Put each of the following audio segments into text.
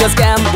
just scam.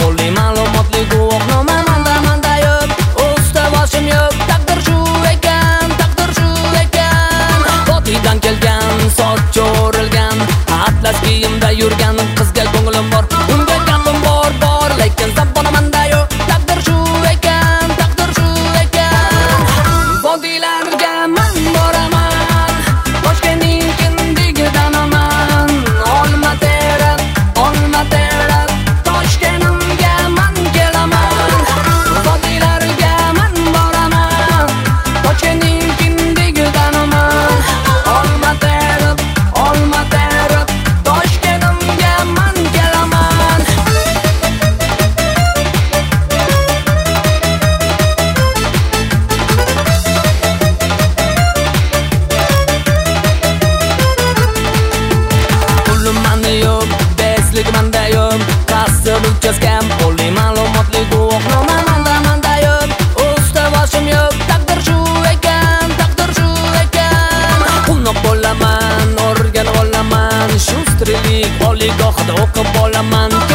Ojciec kem, poli malo motnych No mananda, manda jem, usta waszym jem Tak drżuję kem, tak drżuję kem Uno polaman, organ olaman Sióstry lig, oligochd, oko polaman.